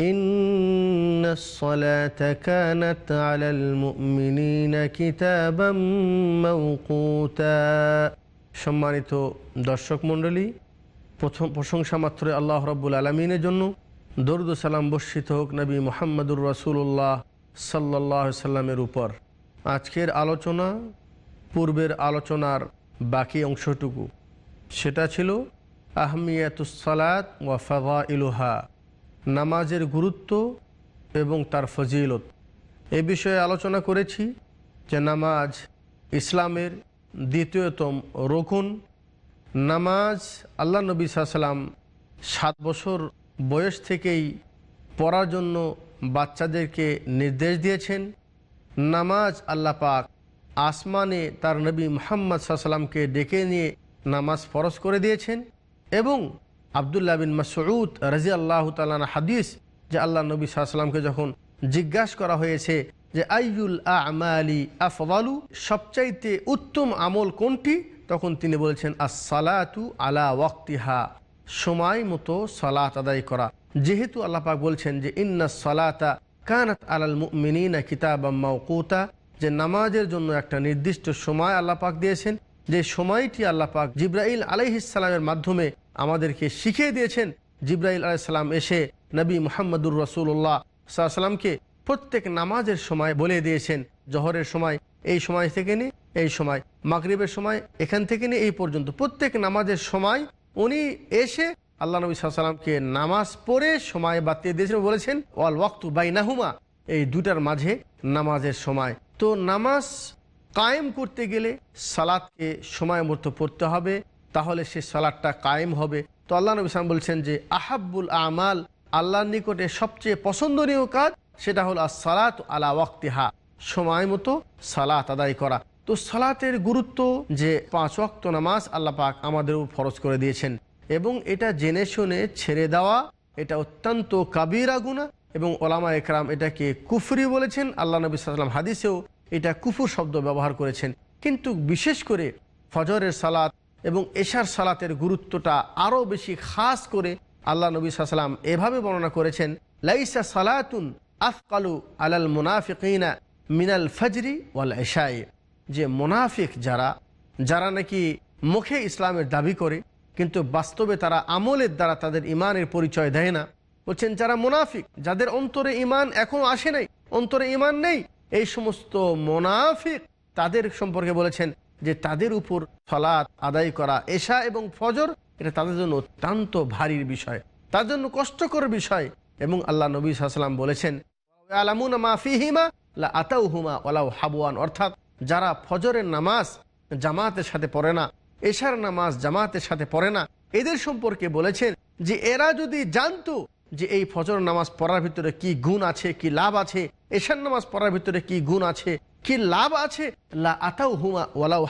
إن الصلاة كانت على المؤمنين كتابا موقوتا সম্মানিত দর্শক মণ্ডলী প্রথম প্রশংসা মাত্র আল্লাহ রব্বুল আলমিনের জন্য দরুদ সালাম বর্ষিত হোক নবী মোহাম্মদুর রসুল্লাহ সাল্লাহ সাল্লামের উপর আজকের আলোচনা পূর্বের আলোচনার বাকি অংশটুকু সেটা ছিল আহমিয়াতুসালাত ওয়া ফাদা ইলুহা নামাজের গুরুত্ব এবং তার ফজিলত। এ বিষয়ে আলোচনা করেছি যে নামাজ ইসলামের দ্বিতীয়তম রকুন। নামাজ আল্লাহ নবী সাল্লাম সাত বছর বয়স থেকেই পড়ার জন্য বাচ্চাদেরকে নির্দেশ দিয়েছেন। নামাজ আল্লাহ পাক আসমানে তার নবী মোহাম্মদ সাল্লামকে ডেকে নিয়ে নামাজ ফরজ করে দিয়েছেন এবং আবদুল্লাহ বিন মাসউদ রাজি আল্লাহ তালানা হাদিস যে আল্লাহ নবী সাল্লামকে যখন জিজ্ঞাসা করা হয়েছে যে আইউল আমালি আফদালু? সবচাইতে উত্তম আমল কোনটি? তখন তিনি বলেছেন, আসসালাতু আলা ওয়াক্তিহা। সময় মতো সালাত আদায় করা। যেহেতু আল্লাহ পাক বলছেন যে ইন্না সালাতা কানাত আলাল মুমিনিনা কিতাবাম মাওকুতা। যে নামাজের জন্য একটা নির্দিষ্ট সময় আল্লাহ পাক দিয়েছেন। যে সময়টি আল্লাহ পাক জিব্রাইল আলাইহিসালামের মাধ্যমে আমাদেরকে শিখিয়ে দিয়েছেন। জিব্রাইল আলাইসাল্লাম এসে নবী মোহাম্মদুর রসুল্লাহ সাল্লামকে প্রত্যেক নামাজের সময় বলে দিয়েছেন। জহরের সময় এই সময় থেকে নিয়ে এই সময়। মাগরীবের সময় এখান থেকে নিয়ে এই পর্যন্ত। প্রত্যেক নামাজের সময় উনি এসে আল্লাহ নবী সাল্লামকে নামাজ পড়ে সময় বাতিয়ে দিয়েছেন বলেছেন, ওয়াল ওয়াক্তু বাইনাহুমা। এই দুটার মাঝে নামাজের সময়। তো নামাজ কায়েম করতে গেলে সালাদকে সময় মতো পড়তে হবে। তাহলে সে সালাদটা কায়েম হবে। তো আল্লাহ নবী সালাম বলছেন যে, আহাব্বুল আমাল, আল্লাহর নিকটে সবচেয়ে পছন্দনীয় কাজ সেটা হলো সালাত আলা ওয়াক্তিহা, সময় মতো সালাত আদায় করা। তো সালাতের গুরুত্ব যে পাঁচ ওয়াক্ত নামাজ আল্লাহ পাক আমাদের ফরজ করে দিয়েছেন এবং এটা জেনে শুনে ছেড়ে দেওয়া, এটা অত্যন্ত কাবিরা গুণা এবং ওলামা একরাম এটাকে কুফরি বলেছেন। আল্লাহ নবী সাল্লাম হাদিসেও এটা কুফুর শব্দ ব্যবহার করেছেন। কিন্তু বিশেষ করে ফজরের সালাত এবং এশার সালাতের গুরুত্বটা আরও বেশি খাস করে আল্লাহ নবী সাল্লাম এভাবে বর্ণনা করেছেন, লাইসা সালাতুন আফকালু আলাল মুনাফিকিনা মিনাল ফজরি ওয়াল এশাই। যে মুনাফিক যারা যারা নাকি মুখে ইসলামের দাবি করে, কিন্তু বাস্তবে তারা আমলের দ্বারা তাদের ইমানের পরিচয় দেয় না। বলছেন, যারা মুনাফিক, যাদের অন্তরে ইমান এখনও আসে নাই, অন্তরে ইমান নেই, এই সমস্ত মোনাফিক তাদের সম্পর্কে বলেছেন যে তাদের উপর ফলাত আদায় করা, এশা এবং ফজর, এটা তাদের জন্য অত্যন্ত ভারীর বিষয়। তার জন্য কষ্টকর বিষয়। এবং আল্লাহ নবী সাল্লাম বলেছেন লা আতাউ হুমা ওলাউ অর্থাৎ যারা ফজরের নামাজ জামাতের সাথে পড়ে না, এশার নামাজ জামাতের সাথে পড়ে না, এদের সম্পর্কে বলেছেন যে এরা যদি জানতো যে এই ফজর নামাজ পড়ার ভিতরে কি গুণ আছে, কি লাভ আছে, এশার নামাজ পড়ার ভিতরে কি গুণ আছে কি লাভ আছে? লা হুমা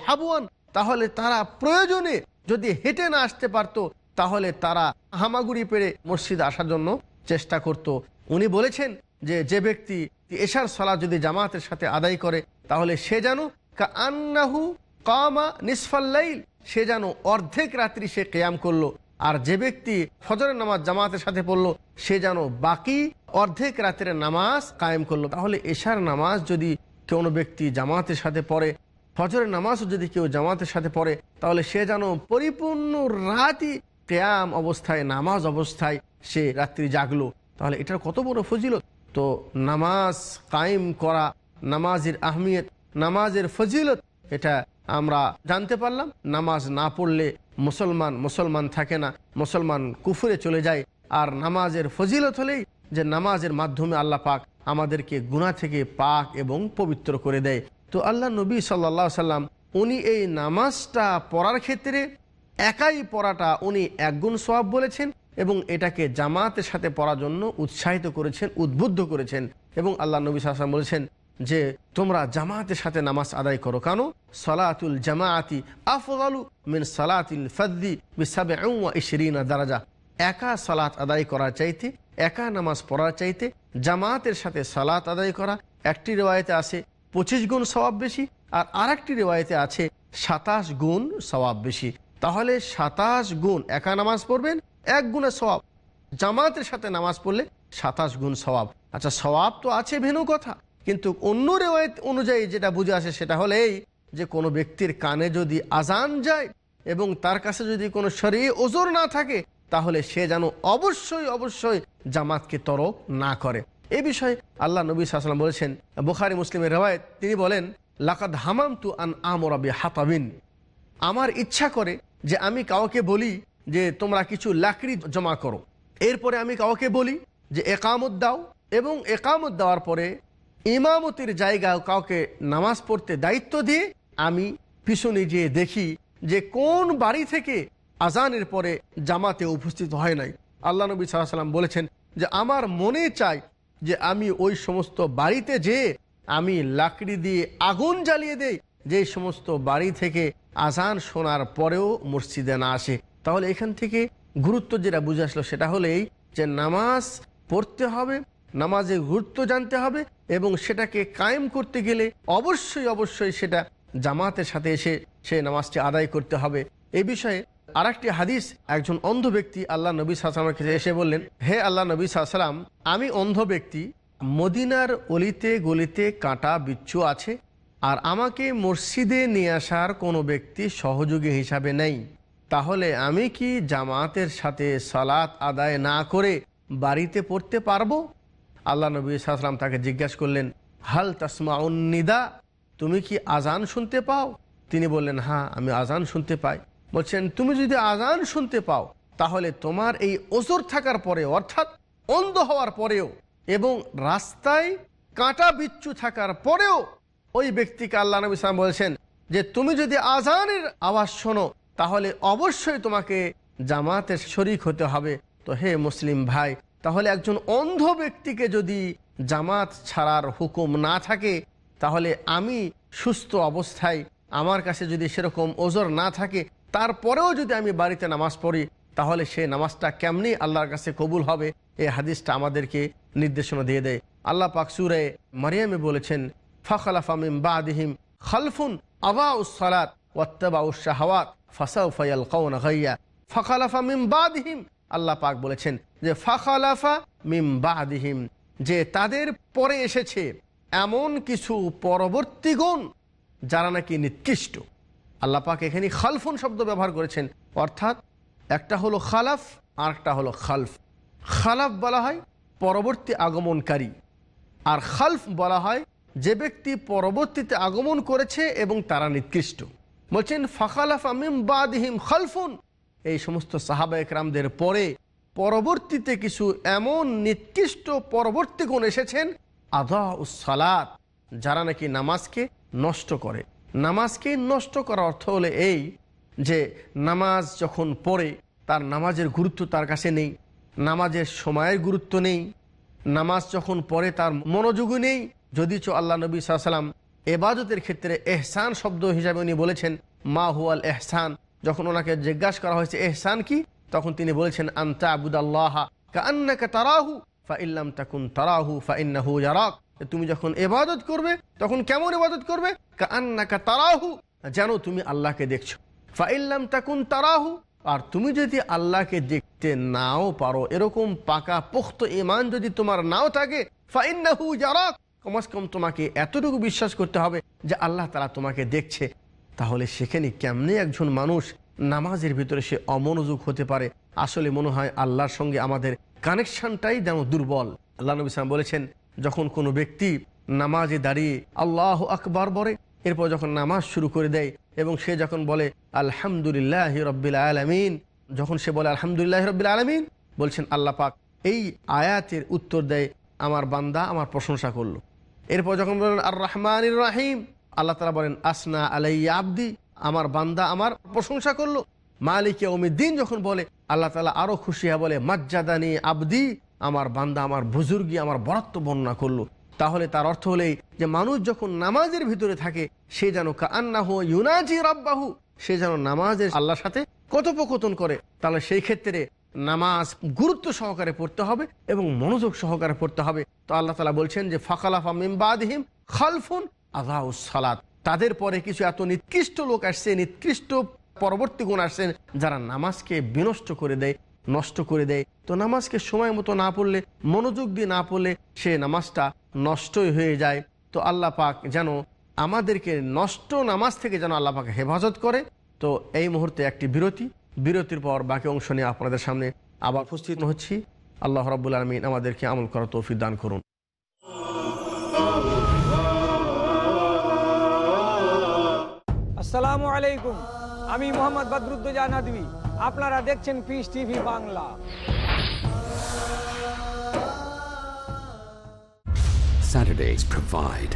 হাবুয়ান তাহলে তারা প্রয়োজনে যদি হেঁটে না আসতে পারতো, তাহলে তারা হামাগুড়ি পেরে মসজিদ আসার জন্য চেষ্টা করত। উনি বলেছেন যে যে ব্যক্তি এশার সলা যদি জামাতের সাথে আদায় করে, তাহলে সে যেন আন্নাহু কামা নিসফাল্লাইল সে যেন অর্ধেক রাত্রি সে কেয়াম করল। আর যে ব্যক্তি ফজরের নামাজ জামাতের সাথে পড়ল, সে যেন বাকি অর্ধেক রাতের নামাজ কায়েম করল। তাহলে এশার নামাজ যদি কোনো ব্যক্তি জামাতের সাথে পড়ে, ফজরের নামাজও যদি কেউ জামাতের সাথে পড়ে, তাহলে সে যেন পরিপূর্ণ রাতই কেয়াম অবস্থায়, নামাজ অবস্থায় সে রাত্রি জাগলো। তাহলে এটার কত বড় ফজিলত? তো নামাজ কায়েম করা, নামাজের আহমিয়ত, নামাজের ফজিলত, এটা আমরা জানতে পারলাম। নামাজ না পড়লে মুসলমান মুসলমান থাকে না, মুসলমান কুফুরে চলে যায়। আর নামাজের ফজিলত হলেই যে নামাজের মাধ্যমে আল্লাহ পাক আমাদেরকে গুণা থেকে পাক এবং পবিত্র করে দেয়। তো আল্লাহ নবী সাল্লা সাল্লাম, উনি এই নামাজটা পড়ার ক্ষেত্রে একাই পড়াটা উনি একগুণ সবাব বলেছেন এবং এটাকে জামাতের সাথে পড়ার জন্য উৎসাহিত করেছেন, উদ্বুদ্ধ করেছেন এবং আল্লাহ নবী সাল্লাম বলেছেন যে, তোমরা জামাতের সাথে নামাজ আদায় করো। কেন সলাতুল জামাআতি আফদালু মিন সালাতিল ফদ্দি বিসাবে দারাজা। একা সালাত আদায় করার চাইতে একা নামাজ পড়ার চাইতে জামাতের সাথে সালাত আদায় করা। একটি রেওয়ায়তে আছে পঁচিশ গুণ স্বভাব বেশি আর আরেকটি রেওয়ায়তে আছে সাতাশ গুণ স্বভাব বেশি। তাহলে সাতাশ গুণ একা নামাজ পড়বেন, এক গুণে সওয়াব। জামাতের সাথে নামাজ পড়লে সাতাশ গুণ সওয়াব। আচ্ছা স্বভাব তো আছে ভেনু কথা, কিন্তু অন্য রেওয়ায়ত অনুযায়ী যেটা বুঝে আসে সেটা হলে এই যে কোনো ব্যক্তির কানে যদি আজান যায় এবং তার কাছে যদি কোনো শরীর ওজোর না থাকে তাহলে সে যেন অবশ্যই অবশ্যই জামাতকে তরক না করে। এ বিষয়ে আল্লাহ নবী সাল্লাম বলেছেন, বুখারি মুসলিমের রেওয়ায়ত, তিনি বলেন, লাকাদ হামাম তু আন আমরাবি হাতাবিন আমার ইচ্ছা করে যে আমি কাউকে বলি যে তোমরা কিছু লাকড়ি জমা করো। এরপরে আমি কাউকে বলি যে একামত দাও এবং একামত দেওয়ার পরে ইমামতির জায়গায় কাউকে নামাজ পড়তে দায়িত্ব দিয়ে আমি পিছনে যেয়ে দেখি যে কোন বাড়ি থেকে আজানের পরে জামাতে উপস্থিত হয় নাই। আল্লাহ নবী সাল্লাম বলেছেন যে, আমার মনে চাই যে, আমি ওই সমস্ত বাড়িতে যেয়ে আমি লাকড়ি দিয়ে আগুন জ্বালিয়ে দেই, যে সমস্ত বাড়ি থেকে আজান শোনার পরেও মসজিদে না আসে। তাহলে এখান থেকে গুরুত্ব যেটা বুঝে আসলো সেটা হলেই যে, নামাজ পড়তে হবে নামাজের গুরুত্ব জানতে হবে এবং সেটাকে কায়েম করতে গেলে অবশ্যই অবশ্যই সেটা জামাতের সাথে এসে সে নামাজটি আদায় করতে হবে। এ বিষয়ে আর একটি হাদিস, একজন অন্ধ ব্যক্তি আল্লাহ নবী সাল্লামের কাছে এসে বললেন, হে আল্লাহ নবী সাল্লাম আমি অন্ধ ব্যক্তি, মদিনার অলিতে গলিতে কাঁটা বিচ্ছু আছে, আর আমাকে মসজিদে নিয়ে আসার কোনো ব্যক্তি সহযোগী হিসাবে নেই। তাহলে আমি কি জামাতের সাথে সালাত আদায় না করে বাড়িতে পড়তে পারব? আল্লাহ নবী সাল্লাম তাকে জিজ্ঞাসা করলেন, হাল তাসমা নিদা? তুমি কি আজান শুনতে পাও? তিনি বললেন হ্যাঁ আমি আজান শুনতে পাই। বলছেন, তুমি যদি আজান শুনতে পাও, তাহলে তোমার এই ওজোর থাকার পরে অর্থাৎ অন্ধ হওয়ার পরেও এবং রাস্তায় কাঁটা বিচ্ছু থাকার পরেও ওই ব্যক্তিকে আল্লাহ নবী সালাম বলছেন যে, তুমি যদি আজানের আওয়াজ শোনো, তাহলে অবশ্যই তোমাকে জামাতের শরিক হতে হবে। তো হে মুসলিম ভাই, তাহলে একজন অন্ধ ব্যক্তিকে যদি জামাত ছাড়ার হুকুম না থাকে, তাহলে আমি সুস্থ অবস্থায় আমার কাছে যদি সেরকম ওজোর না থাকে তারপরেও যদি আমি বাড়িতে নামাজ পড়ি, তাহলে সে নামাজটা কেমনি আল্লাহর কাছে কবুল হবে? এই হাদিসটা আমাদেরকে নির্দেশনা দিয়ে দেয়। আল্লাহ পাক সুরে মারিয়ামে বলেছেন, ফখলাফা মিম বাদিহিম খালফুন আবা আল্লাহ পাক বলেছেন যে যে তাদের পরে এমন কিছু পরবর্তী গুণ যারা নাকি নিকৃষ্ট। আল্লাহ পাক এখানে খালফুন শব্দ ব্যবহার করেছেন। অর্থাৎ একটা হলো খালাফ আর একটা হলো খালফ। খালাফ বলা হয় পরবর্তী আগমনকারী। আর খালফ বলা হয় যে ব্যক্তি পরবর্তীতে আগমন করেছে এবং তারা নিকৃষ্ট। বলছেন, ফাখালাফ আমিম বাদহিম খালফুন। এই সমস্ত সাহাবা একরামদের পরে পরবর্তীতে কিছু এমন নিকৃষ্ট পরবর্তী গুণ এসেছেন আধা সালাত, যারা নাকি নামাজকে নষ্ট করে। নামাজকে নষ্ট করার অর্থ হলে এই যে নামাজ যখন পড়ে, তার নামাজের গুরুত্ব তার কাছে নেই, নামাজের সময়ের গুরুত্ব নেই, নামাজ যখন পড়ে তার মনোযোগী নেই। যদি চো আল্লাহ নবী সাল্লাম এবাদতের ক্ষেত্রে এহসান শব্দ হিসাবে উনি বলেছেন, মা হুয়াল এহসান। যখন ওনাকে জিজ্ঞাসা করা হয়েছে, এহসান কি? তখন তিনি বলেছেন আন্তা আবুদ আল্লাহ কান্নাকা তারাহু, ফা ইল্লাম তাকুন তারাহু, ফা ইন্নাহু ইয়ারাক। তুমি যখন এবাদত করবে, তখন কেমন এবাদত করবে? তারাহু, যেন তুমি আল্লাহকে দেখছ। ফা ইল্লাম তাকুন তারাহু, আর তুমি যদি আল্লাহকে দেখতে নাও পারো, এরকম পাকা পোক্ত ইমান যদি তোমার নাও থাকে, ফাইন্নাহু জারাক, কমাস কম তোমাকে এতটুকু বিশ্বাস করতে হবে যে আল্লাহ তারা তোমাকে দেখছে। তাহলে সেখানে কেমনে একজন মানুষ নামাজের ভিতরে সে অমনোযোগ হতে পারে? আসলে মনে হয় আল্লাহর সঙ্গে আমাদের কানেকশনটাই যেন দুর্বল। আল্লাহ নবী সালাম বলেছেন যখন কোনো ব্যক্তি নামাজে দাঁড়িয়ে আল্লাহ আকবার বলে, এরপর যখন নামাজ শুরু করে দেয় এবং সে যখন বলে, আলহামদুলিল্লাহ রব্বিল আলমিন, যখন সে বলে, আলহামদুলিল্লাহ রব্বিল আলমিন, বলছেন আল্লাহ পাক এই আয়াতের উত্তর দেয়, আমার বান্দা আমার প্রশংসা করল। এরপর যখন বলেন আর রহমান রাহিম, আল্লাহ তালা বলেন, আসনা আলাই আবদি, আমার বান্দা আমার প্রশংসা করল। মালিকে দিন যখন বলে, আল্লাহ তালা আরও খুশি হয় বলে, মাজ্জাদানি আবদি আমার বান্দা, আমার বুজুর্গি, আমার বরাত্ম বর্ণনা করল। তাহলে তার অর্থ হলেই যে মানুষ যখন নামাজের ভিতরে থাকে, সে যেন কান্নাহ ইউনাজি রাব্বাহু, সে যেন নামাজের আল্লাহর সাথে কথোপকথন করে। তাহলে সেই ক্ষেত্রে নামাজ গুরুত্ব সহকারে পড়তে হবে এবং মনোযোগ সহকারে পড়তে হবে। তো আল্লাহ তালা বলছেন যে, ফাকালাফা মিমবাদহিম খালফুন সালাত। তাদের পরে কিছু এত নিকৃষ্ট লোক আসছে, নিকৃষ্ট পরবর্তী গুণ আসছেন যারা নামাজকে বিনষ্ট করে দেয়। নষ্ট করে দেয়। তো নামাজকে সময় মতো না পড়লে, মনোযোগ দিয়ে না পড়লে সে নামাজটা নষ্টই হয়ে যায়। তো আল্লাহ পাক যেন আমাদেরকে নষ্ট নামাজ থেকে যেন আল্লাহ পাক হেফাজত করে। তো এই মুহূর্তে একটি বিরতি। বিরতির পর বাকি অংশ নিয়ে আপনাদের সামনে আবার উপস্থিত হচ্ছি। আল্লাহ রাবুল আলমিন আমাদেরকে আমল করা তৌফিক দান করুন। আসসালামু আলাইকুম। আমি মোহাম্মদ বদরুদ্দোজা নদী আপনারা দেখছেন Peace TV Bangla Saturdays provide.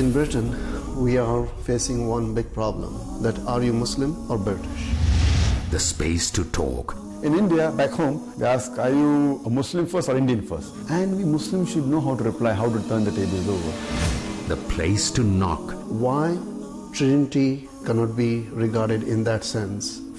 In Britain, we are facing one big problem that are you Muslim or British? The space to talk. In India, back home, they ask, are you a Muslim first or Indian first? And we Muslims should know how to reply, how to turn the tables over. The place to knock. Why Trinity cannot be regarded in that sense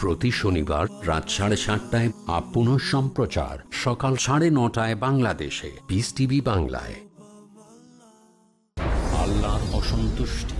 প্রতি শনিবার রাত সাড়ে সাতটায় আপন সম্প্রচার। সকাল সাড়ে নটায় বাংলাদেশে। পিস টিভি বাংলায়। আল্লাহর অসন্তুষ্টি।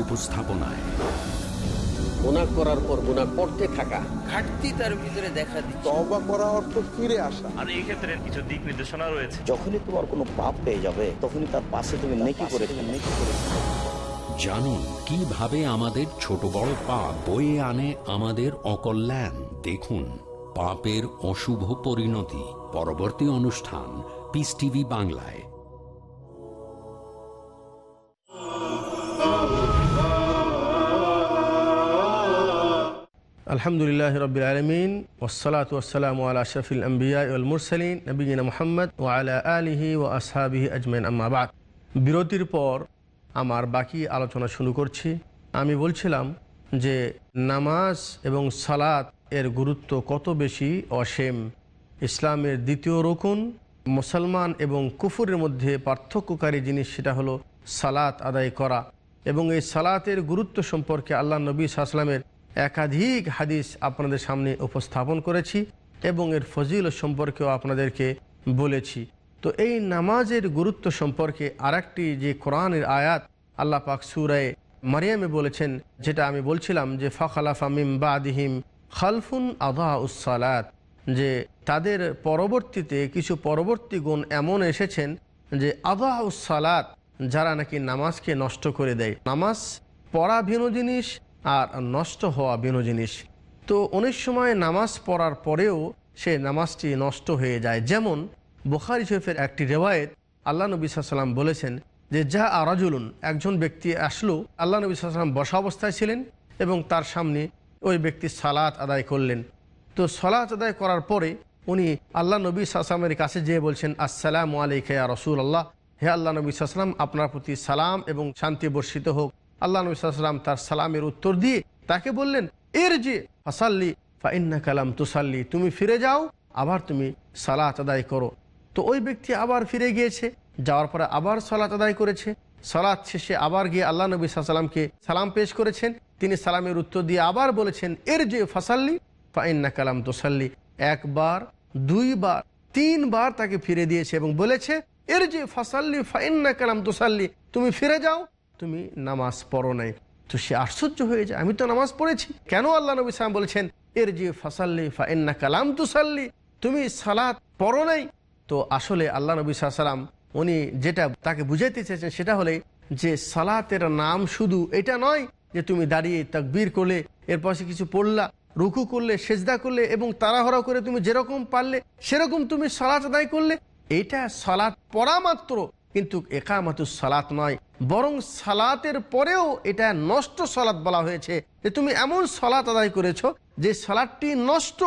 উপস্থাপনায়। গুণা করার পর গুণা করতে থাকা। ঘাটতি তার ভিতরে দেখা দিচ্ছে। তবা করা অর্থ ফিরে আসা। আর এই ক্ষেত্রে কিছু দিক নির্দেশনা রয়েছে। যখনই তোমার কোনো পাপ পেয়ে যাবে তখনই তার পাশে তুমি নেকি করে নেকি করে জানুন কীভাবে আমাদের ছোট বড় পাপ বয়ে আনে আমাদের অকল্যাণ। দেখুন পাপের অশুভ পরিণতি। পরবর্তী অনুষ্ঠান পিস টিভি বাংলায়। আলহামদুলিল্লাহ রবিল আলমিন ওসলাত ওসালাম আলা শফিল আম্বিয়া মুরসালিন নবীন মোহাম্মদ ও আলা আলিহি ও আসহাবিহি আজমেন আম্মাবাদ বিরতির পর আমার বাকি আলোচনা শুরু করছি। আমি বলছিলাম যে নামাজ এবং সালাত এর গুরুত্ব কত বেশি অসীম? ইসলামের দ্বিতীয় রকুন, মুসলমান এবং কুফুরের মধ্যে পার্থক্যকারী জিনিস সেটা হলো সালাত আদায় করা। এবং এই সালাতের গুরুত্ব সম্পর্কে আল্লাহ নবী সাহসালামের একাধিক হাদিস আপনাদের সামনে উপস্থাপন করেছি এবং এর ফজিল সম্পর্কেও আপনাদেরকে বলেছি। তো এই নামাজের গুরুত্ব সম্পর্কে আরেকটি যে কোরআনের আয়াত, আল্লাহ পাক সুরায় মারিয়ামে বলেছেন, যেটা আমি বলছিলাম যে, ফখালাফা মিম বাদিহিম খালফুন আদা উসালাত যে তাদের পরবর্তীতে কিছু পরবর্তী গুণ এমন এসেছেন যে আদা উসালাত যারা নাকি নামাজকে নষ্ট করে দেয়। নামাজ পড়া ভিন্ন জিনিস আর নষ্ট হওয়া ভিন্ন জিনিস। তো অনেক সময় নামাজ পড়ার পরেও সে নামাজটি নষ্ট হয়ে যায়। যেমন বুখারি শরীফের একটি রেওয়ায়েত আল্লাহ নবী বলেছেন যে যা আরাজুলুন একজন ব্যক্তি আসলো, আল্লাহ নবী সাল্লাম বসা অবস্থায় ছিলেন এবং তার সামনে ওই ব্যক্তি সালাত আদায় করলেন। তো সালাত আদায় করার পরে উনি আল্লাহ নবী সাল্লামের কাছে যেয়ে বলছেন, আসসালামু আলাইকা রসুল আল্লাহ হে আল্লাহ নবী সাল্লাম আপনার প্রতি সালাম এবং শান্তি বর্ষিত হোক। আল্লাহ নবী সাল্লাম তার সালামের উত্তর দিয়ে তাকে বললেন এর যে ফাসাল্লি ফাইন্না কালাম তুসাল্লি, তুমি ফিরে যাও, আবার তুমি সালাত আদায় করো। তো ওই ব্যক্তি আবার ফিরে গিয়েছে, যাওয়ার পরে আবার সালাত আদায় করেছে। সালাত শেষে আবার গিয়ে আল্লাহ নবী সাল্লামকে সালাম পেশ করেছেন। তিনি সালামের উত্তর দিয়ে আবার বলেছেন এর যে ফাসাল্লি ফাইন্না কালাম তোসাল্লি। একবার, দুইবার, তিনবার তাকে ফিরে দিয়েছে এবং বলেছে এর যে ফাসাল্লি ফাইন্না কালাম তোসাল্লি, তুমি ফিরে যাও তুমি নামাজ পড়ো নাই। তো সে আশ্চর্য হয়ে যায়, আমি তো নামাজ পড়েছি। কেন আল্লাহ নবী সালাম বলেছেন এর যে ফাসাল্লি ফাইন্না কালাম তুসাল্লি তুমি সালাত পড়ো নাই? তো আসলে আল্লাহ নবী সাল্লাম উনি যেটা তাকে বুঝাইতে চেয়েছেন সেটা হলে যে সালাতের নাম শুধু এটা নয় যে তুমি দাঁড়িয়ে তাকবীর করলে এরপর সে কিছু পড়লা, রুকু করলে, সেজদা করলে এবং তাড়াহড়া করে তুমি যেরকম পারলে, সেরকম তুমি সালাত আদায় করলে। এটা সালাত পড়া মাত্র। কিন্তু একামাতু সালাত নয়, বরং সালাতের পরেও এটা নষ্ট সালাত বলা হয়েছে। যে তুমি এমন সালাত আদায় করেছ যে সালাদটি নষ্ট।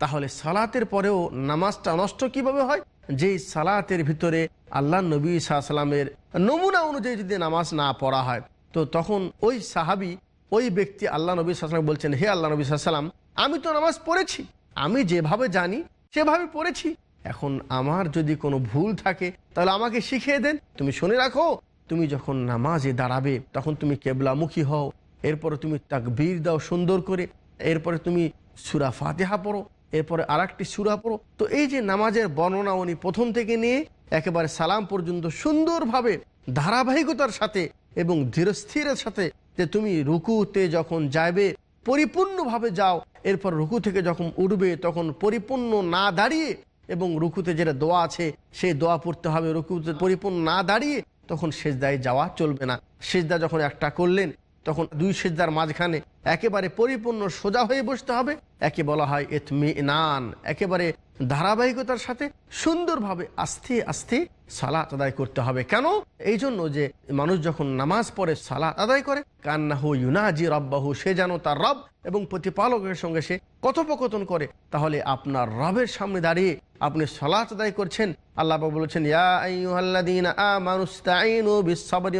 তাহলে সালাতের পরেও নামাজটা নষ্ট কীভাবে হয়? যেই সালাতের ভিতরে আল্লাহ নবী সাল্লামের নমুনা অনুযায়ী যদি নামাজ না পড়া হয়, তো তখন ওই সাহাবি, ওই ব্যক্তি আল্লাহ নবী সাল্লাম বলছেন, হে আল্লাহ নবী সাল্লাম, আমি তো নামাজ পড়েছি, আমি যেভাবে জানি, সেভাবে পড়েছি। এখন আমার যদি কোনো ভুল থাকে, তাহলে আমাকে শিখিয়ে দেন। তুমি শুনে রাখো, তুমি যখন নামাজে দাঁড়াবে, তখন তুমি কেবলামুখী হও। এরপরে তুমি তাকবীর দাও সুন্দর করে। এরপরে তুমি সুরা ফাতেহা পড়ো। এরপরে আর একটি সুরা পড়ো। তো এই যে নামাজের বর্ণনা উনি প্রথম থেকে নিয়ে একেবারে সালাম পর্যন্ত সুন্দরভাবে ধারাবাহিকতার সাথে এবং ধীরস্থিরের সাথে যে তুমি রুকুতে যখন যাবে পরিপূর্ণভাবে যাও, এরপর রুকু থেকে যখন উঠবে, তখন পরিপূর্ণ না দাঁড়িয়ে এবং রুকুতে যেটা দোয়া আছে, সেই দোয়া পড়তে হবে। রুকুতে পরিপূর্ণ না দাঁড়িয়ে তখন সেজদায় যাওয়া চলবে না। সেজদা যখন একটা করলেন, তখন দুই সেজদার মাঝখানে একেবারে পরিপূর্ণ সোজা হয়ে বসতে হবে। একে বলা হয় এতমি নান একেবারে ধারাবাহিকতার সাথে সুন্দরভাবে আস্তে আস্তে সালাত আদায় করতে হবে। কেন? এই জন্য যে মানুষ যখন নামাজ পড়ে, সালাত আদায় করে, কান্নাহু ইউনাজি রব্বাহু, সে যেন তার রব এবং প্রতিপালকের সঙ্গে সে কথোপকথন করে, তাহলে আপনার রবের সামনে দাঁড়িয়ে আপনি সালাত আদায় করছেন, আল্লাহ বলেছেন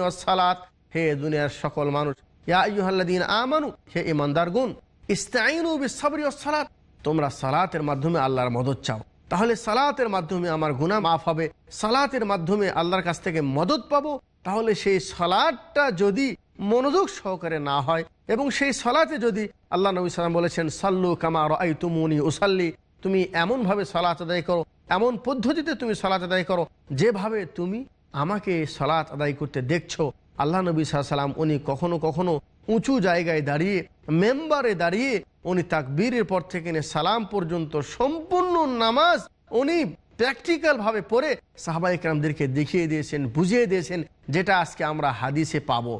ওয়াস-সালাত হে দুনিয়ার সকল মানুষ, ইয়া আইয়ুহাল্লাযীনা আমানু হে ঈমানদার গুণ ইস্তাঈনু বিস-সাবরি ওয়াস-সালাত তোমরা সালাতের মাধ্যমে আল্লাহর মদত চাও। তাহলে সালাতের মাধ্যমে আমার গুনাহ মাফ হবে, সালাতের মাধ্যমে আল্লাহর কাছ থেকে মদত পাবো। তাহলে সেই সালাদটা যদি মনোযোগ সহকারে না হয় এবং সেই সালাতে যদি আল্লাহ নবী সালাম বলেছেন, সাল্লু কামার আই তুমুনি উসাল্লি তুমি এমনভাবে সালাত আদায় করো, এমন পদ্ধতিতে তুমি সালাত আদায় করো, যেভাবে তুমি আমাকে সালাত আদায় করতে দেখছ। আল্লাহ নবী সাল্লাম উনি কখনো কখনো উঁচু জায়গায় দাঁড়িয়ে, মেম্বারে দাঁড়িয়ে উনি তাকবীরের পর থেকে সালাম পর্যন্ত সম্পূর্ণ নামাজ উনি প্র্যাকটিক্যাল ভাবে পড়ে সাহাবাই কালামদেরকে দেখিয়ে দিয়েছেন, বুঝিয়ে দিয়েছেন, যেটা আজকে আমরা হাদিসে পাবো।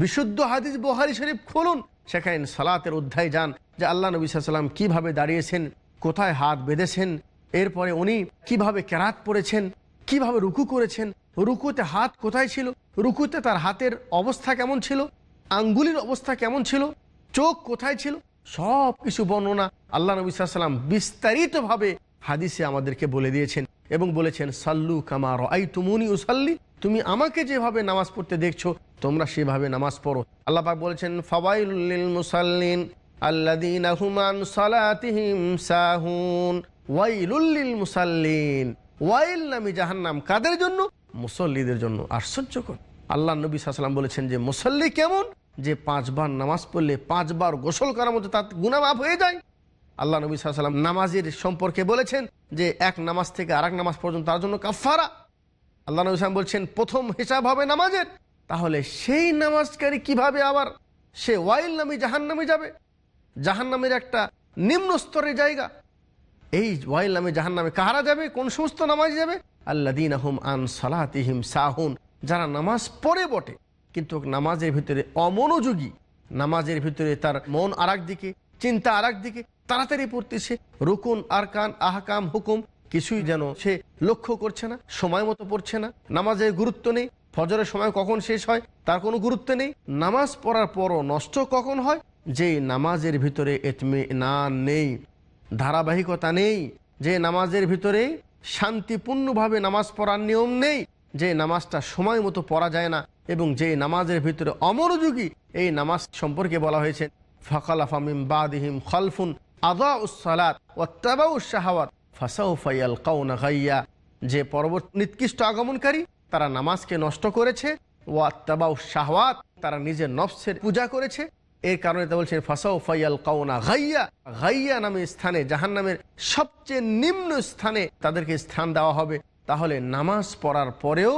বিশুদ্ধ হাদিস বোহারি শরীফ খুলুন, সেখানে সালাতের অধ্যায় যান যে আল্লাহ নবী সাল্লাম কীভাবে দাঁড়িয়েছেন কোথায় হাত বেঁধেছেন? এরপরে উনি কীভাবে কেরাত পড়েছেন? কীভাবে রুকু করেছেন? রুকুতে হাত কোথায় ছিল? রুকুতে তার হাতের অবস্থা কেমন ছিল? আঙ্গুলির অবস্থা কেমন ছিল? চোখ কোথায় ছিল? সব কিছু বর্ণনা আল্লাহ নবী সাল্লাম বিস্তারিতভাবে হাদিসে আমাদেরকে বলে দিয়েছেন এবং বলেছেন, সাল্লু কামার আই তুমুনি উসাল্লি। তুমি আমাকে যেভাবে নামাজ পড়তে দেখছ, তোমরা সেভাবে নামাজ পড়ো। আল্লাহ বলেছেন, ফাওয়াইলুল মুসাল্লিন। আল্লাযীনা হুম আন সালাতিহিম সাহুন। ওয়াইলুল মুসাল্লিন। ওয়াইল নামি জাহান্নাম কাদের জন্য? মুসল্লিদের জন্য। আশ্চর্যকর। আল্লাহ নবী সাল্লাম বলেছেন যে, মুসল্লি কেমন? যে পাঁচবার নামাজ পড়লে পাঁচবার গোসল করার মধ্যে তার গুণা মাফ হয়ে যায়। আল্লাহ নবী সাল্লাম নামাজের সম্পর্কে বলেছেন যে, এক নামাজ থেকে আরেক নামাজ পর্যন্ত তার জন্য কাফারা আল্লাহ নবী সালাম বলছেন, প্রথম হিসাব হবে নামাজের। তাহলে সেই নামাজকারী কীভাবে আবার সে ওয়াইল নামে জাহান নামে যাবে? জাহান নামের একটা নিম্ন স্তরের জায়গা। এই ওয়াইল নামে জাহান নামে কাহারা যাবে? কোন সমস্ত নামাজ যাবে? আল্লাদিন আহম আন সালাতিহিম সাহুন। যারা নামাজ পড়ে বটে, কিন্তু নামাজের ভিতরে অমনোযোগী, নামাজের ভিতরে তার মন আর দিকে, চিন্তা আর দিকে, তাড়াতাড়ি পড়তেছে, রুকুন, আরকান, আহকাম, হুকুম, কিছুই যেন সে লক্ষ্য করছে না, সময় মতো পড়ছে না, নামাজের গুরুত্ব নেই, ফজরের সময় কখন শেষ হয়, তার কোনো গুরুত্ব নেই, নামাজ পড়ার পরও নষ্ট কখন হয় যে নামাজের ভিতরে এতমে না নেই, ধারাবাহিকতা নেই, যে নামাজের ভিতরে শান্তিপূর্ণভাবে নামাজ পড়ার নিয়ম নেই, যে নামাজটা সময় মতো পড়া যায় না এবং যে নামাজের ভিতরে অমনোযোগী এই নামাজ সম্পর্কে বলা হয়েছে ফকালাফামিম বাদিহিম খলফুন আদা উসালাত ওয়াত্তাবাউ শাহাওয়াত ফাসাউ ফাইয়াল কাউনা গাইয়া। যে পরবর্তী নিকৃষ্ট আগমনকারী তারা নামাজকে নষ্ট করেছে ওয়াত্তাবাউ শাহওয়াত, তারা নিজের নফসের পূজা করেছে এর কারণে তা বলছেন ফাসাউ ফাইয়াল কাউনা গাইয়া গাইয়া নামে স্থানে জাহান নামের সবচেয়ে নিম্ন স্থানে তাদেরকে স্থান দেওয়া হবে। তাহলে নামাজ পড়ার পরেও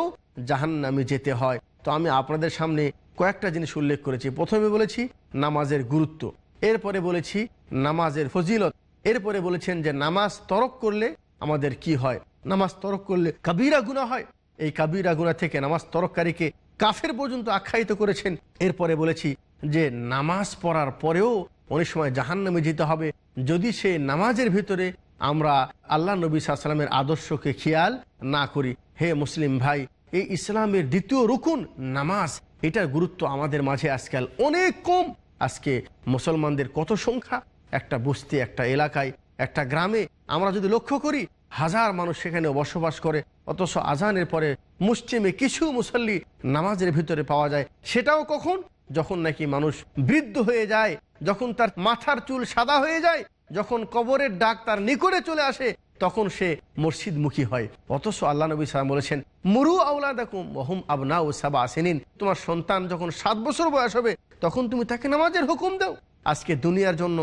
জাহান নামে যেতে হয়। তো আমি আপনাদের সামনে কয়েকটা জিনিস উল্লেখ করেছি। প্রথমে বলেছি নামাজের গুরুত্ব, এরপরে বলেছি নামাজের ফজিলত, এরপরে বলেছেন যে নামাজ তরক করলে আমাদের কি হয়? নামাজ তরক করলে কাবিরা গুণা হয়। এই কাবিরা গুণা থেকে নামাজ তরককারীকে কাফের পর্যন্ত আখ্যায়িত করেছেন। এরপরে বলেছি যে নামাজ পড়ার পরেও অনেক সময় জাহান নামে যেতে হবে। যদি সে নামাজের ভিতরে আমরা আল্লাহ নবী সাল্লামের আদর্শকে খেয়াল না করি, হে মুসলিম ভাই, এই ইসলামের দ্বিতীয় রুকুন নামাজ, এটার গুরুত্ব আমাদের মাঝে আজকাল অনেক কম। আজকে মুসলমানদের কত সংখ্যা? একটা বস্তি, একটা এলাকায়, একটা গ্রামে আমরা যদি লক্ষ্য করি, হাজার মানুষ সেখানে বসবাস করে, অথচ আজানের পরে মুসলিমে কিছু মুসল্লি নামাজের ভিতরে পাওয়া যায়, সেটাও কখন? যখন নাকি মানুষ বৃদ্ধ হয়ে যায়, যখন তার মাথার চুল সাদা হয়ে যায়, যখন কবরের ডাক তার নিকটে চলে আসে, তখন সে মসজিদমুখী হয়। অথচ আল্লাহ নবী সালাম বলেছেন, মুরু আউলা দেখুম ওহম আবনা ও সাবা আসেনিন তোমার সন্তান যখন সাত বছর বয়স হবে, তখন তুমি তাকে নামাজের হুকুম দাও। আজকে দুনিয়ার জন্য,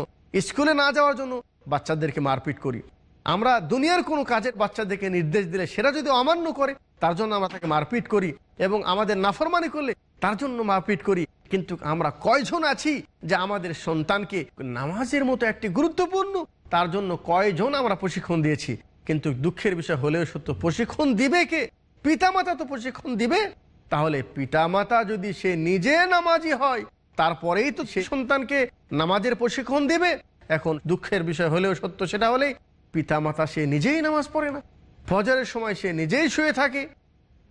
স্কুলে না যাওয়ার জন্য বাচ্চাদেরকে মারপিট করি। আমরা দুনিয়ার কোনো কাজের বাচ্চাদেরকে নির্দেশ দিলে সেটা যদি অমান্য করে, তার জন্য আমরা তাকে মারপিট করি এবং আমাদের নাফরমানি করলে তার জন্য মারপিট করি। কিন্তু আমরা কয়জন আছি যে আমাদের সন্তানকে নামাজের মতো একটি গুরুত্বপূর্ণ, তার জন্য কয়জন আমরা প্রশিক্ষণ দিয়েছি। কিন্তু দুঃখের বিষয় হলেও সত্য, প্রশিক্ষণ দিবে কে? পিতামাতা তো প্রশিক্ষণ দিবে। তাহলে পিতামাতা যদি সে নিজে নামাজি হয়, তারপরেই তো সে সন্তানকে নামাজের প্রশিক্ষণ দেবে। এখন দুঃখের বিষয় হলেও সত্য, সেটা হলেই পিতামাতা সে নিজেই নামাজ পড়ে না। ফজরের সময় সে নিজেই শুয়ে থাকে।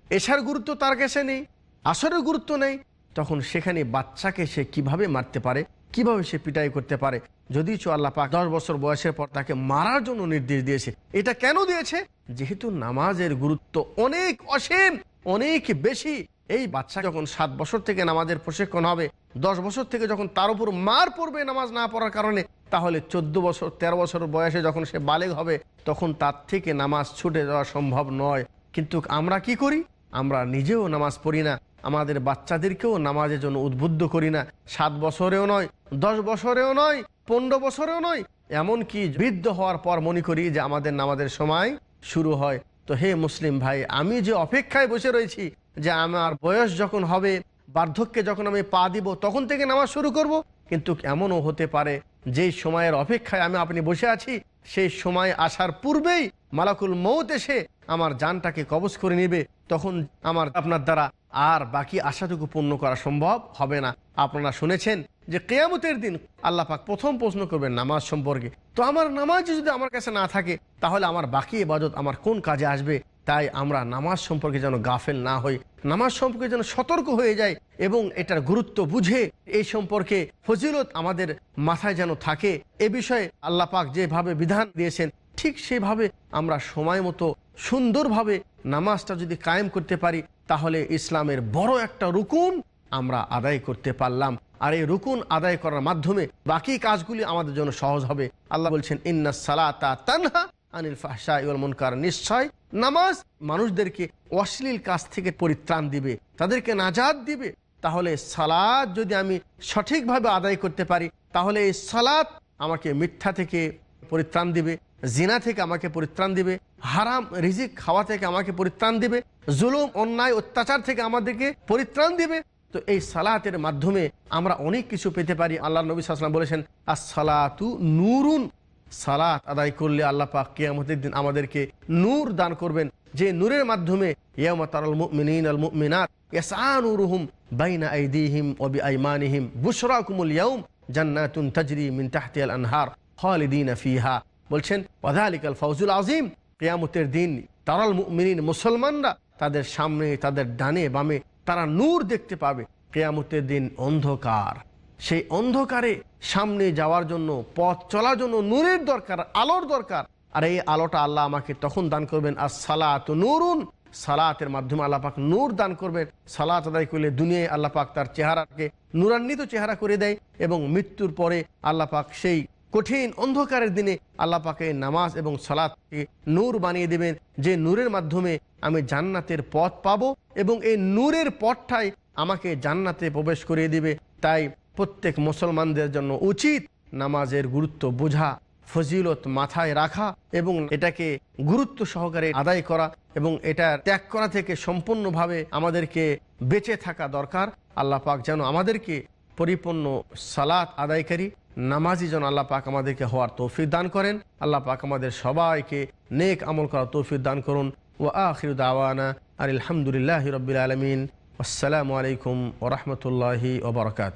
এশার গুরুত্ব তার কাছে নেই। আসরের গুরুত্ব নেই। তখন সেখানে বাচ্চাকে সে কীভাবে মারতে পারে, কীভাবে সে পিটাই করতে পারে যদি চো আল্লাহ পাক দশ বছর বয়সের পর তাকে মারার জন্য নির্দেশ দিয়েছে। এটা কেন দিয়েছে? যেহেতু নামাজের গুরুত্ব অনেক অসীম, অনেক বেশি। এই বাচ্চা যখন সাত বছর থেকে নামাজের প্রশিক্ষণ হবে, দশ বছর থেকে যখন তার উপর মার পড়বে নামাজ না পড়ার কারণে, তাহলে চোদ্দ বছর ১৩ বছর বয়সে যখন সে বালেগ হবে, তখন তার থেকে নামাজ ছুটে যাওয়া সম্ভব নয়। কিন্তু আমরা কি করি? আমরা নিজেও নামাজ পড়ি না। আমাদের বাচ্চাদেরকেও নামাজের জন্য উদ্বুদ্ধ করি না। সাত বছরেও নয়, দশ বছরেও নয়, পনেরো বছরেও নয়। এমনকি বৃদ্ধ হওয়ার পর মনে করি যে আমাদের নামাজের সময় শুরু হয়। তো হে মুসলিম ভাই, আমি যে অপেক্ষায় বসে রয়েছি যে আমার বয়স যখন হবে, বার্ধক্যে যখন আমি পা দিব, তখন থেকে নামাজ শুরু করব। কিন্তু এমনও হতে পারে, যেই সময়ের অপেক্ষায় আমি আপনি বসে আছি, সেই সময় আসার পূর্বেই মালাকুল মৌত এসে আমার জানটাকে কবজ করে নেবে। তখন আমার আপনার দ্বারা আর বাকি আশাটুকু পূর্ণ করা সম্ভব হবে না। আপনারা শুনেছেন যে কেয়ামতের দিন আল্লাহ পাক প্রথম প্রশ্ন করবেন নামাজ সম্পর্কে। তো আমার নামাজ যদি আমার কাছে না থাকে, তাহলে আমার বাকি এবাদত আমার কোন কাজে আসবে? তাই আমরা নামাজ সম্পর্কে যেন গাফেল না হই, নামাজ সম্পর্কে যেন সতর্ক হয়ে যায় এবং এটার গুরুত্ব বুঝে এই সম্পর্কে ফজিলত আমাদের মাথায় যেন থাকে। এ বিষয়ে আল্লাহ পাক যেভাবে বিধান দিয়েছেন, ঠিক সেভাবে আমরা সময় মতো সুন্দরভাবে নামাজটা যদি কায়েম করতে পারি তাহলে ইসলামের বড় একটা রুকুন আমরা আদায় করতে পারলাম। আর এই রুকুন আদায় করার মাধ্যমে বাকি কাজগুলি আমাদের জন্য সহজ হবে। আল্লাহ বলছেন, ইন্না সালাতা তানহা আনিল ফাহসা ইউল নিশ্চয়। নামাজ মানুষদেরকে অশ্লীল কাজ থেকে পরিত্রাণ দিবে, তাদেরকে নাজাদ দিবে। তাহলে সালাদ যদি আমি সঠিকভাবে আদায় করতে পারি, তাহলে এই সালাদ আমাকে মিথ্যা থেকে পরিত্রাণ দিবে, জিনা থেকে আমাকে পরিত্রাণ দিবে। হারাম রিজিক খাওয়া থেকে আমাকে পরিত্রাণ দিবে, জুলুম, অন্যায়, অত্যাচার থেকে আমাদেরকে পরিত্রাণ দিবে। তো এই সালাতের মাধ্যমে আমরা অনেক কিছু পেতে পারি। আল্লাহ নবী সাল্লাম বলেছেন আর সালাতু নুরুন। সালাত আদায় করলে আল্লাহ পাক কিয়ামতের দিন আমাদেরকে নূর দান করবেন। যে নূরের মাধ্যমে আল মুমিনাত ইয়াসআনুরুহুম কিয়ামতের দিন তারাল মুমিনিন মুসলমানরা তাদের সামনে, তাদের ডানে বামে তারা নূর দেখতে পাবে। কেয়ামতের দিন অন্ধকার। সেই অন্ধকারে সামনে যাওয়ার জন্য, পথ চলার জন্য নূরের দরকার, আলোর দরকার। আর এই আলোটা আল্লাহ আমাকে তখন দান করবেন আর সালাত নুরুন। সালাতের মাধ্যমে আল্লাপাক নূর দান করবেন। সালাত আদায় করলে দুনিয়ায় আল্লাপাক তার চেহারাকে, নূরান্বিত চেহারা করে দেয় এবং মৃত্যুর পরে আল্লাপাক সেই কঠিন অন্ধকারের দিনে আল্লাহ পাকে নামাজ এবং সালাদকে নূর বানিয়ে দেবেন। যে নূরের মাধ্যমে আমি জান্নাতের পথ পাব এবং এই নূরের পথটাই আমাকে জান্নাতে প্রবেশ করিয়ে দিবে। তাই প্রত্যেক মুসলমানদের জন্য উচিত নামাজের গুরুত্ব বোঝা, ফজিলত মাথায় রাখা এবং এটাকে গুরুত্ব সহকারে আদায় করা এবং এটা ত্যাগ করা থেকে সম্পূর্ণভাবে আমাদেরকে বেঁচে থাকা দরকার। আল্লাহ পাক যেন আমাদেরকে পরিপূর্ণ সালাত আদায়কারী নামাজি যেন আল্লাহ পাক আমাদেরকে হওয়ার তৌফিক দান করেন। আল্লাহ পাক আমাদের সবাইকে নেক আমল করার তৌফিক দান করুন। ও আখির দাওয়ানা আর আলহামদুলিল্লাহ রবিল আলমিন। আসসালামু আলাইকুম ওরহমতুল্লাহি ওবরকাত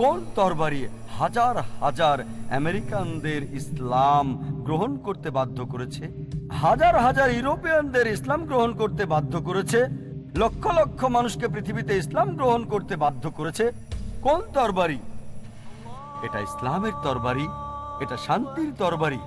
কোন তরবারি হাজার হাজার আমেরিকানদের ইসলাম গ্রহণ করতে বাধ্য করেছে। হাজার হাজার ইউরোপিয়ানদের ইসলাম গ্রহণ করতে বাধ্য করেছে। লক্ষ লক্ষ মানুষকে পৃথিবীতে ইসলাম গ্রহণ করতে বাধ্য করেছে। কোন তরবারি? এটা ইসলামের তরবারি, এটা শান্তির তরবারি।